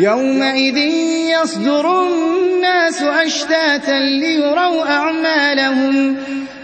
يَوْمَئِذٍ يَصْدُرُ النَّاسُ أَشْتَاتًا لِّيُرَوْا أَعْمَالَهُمْ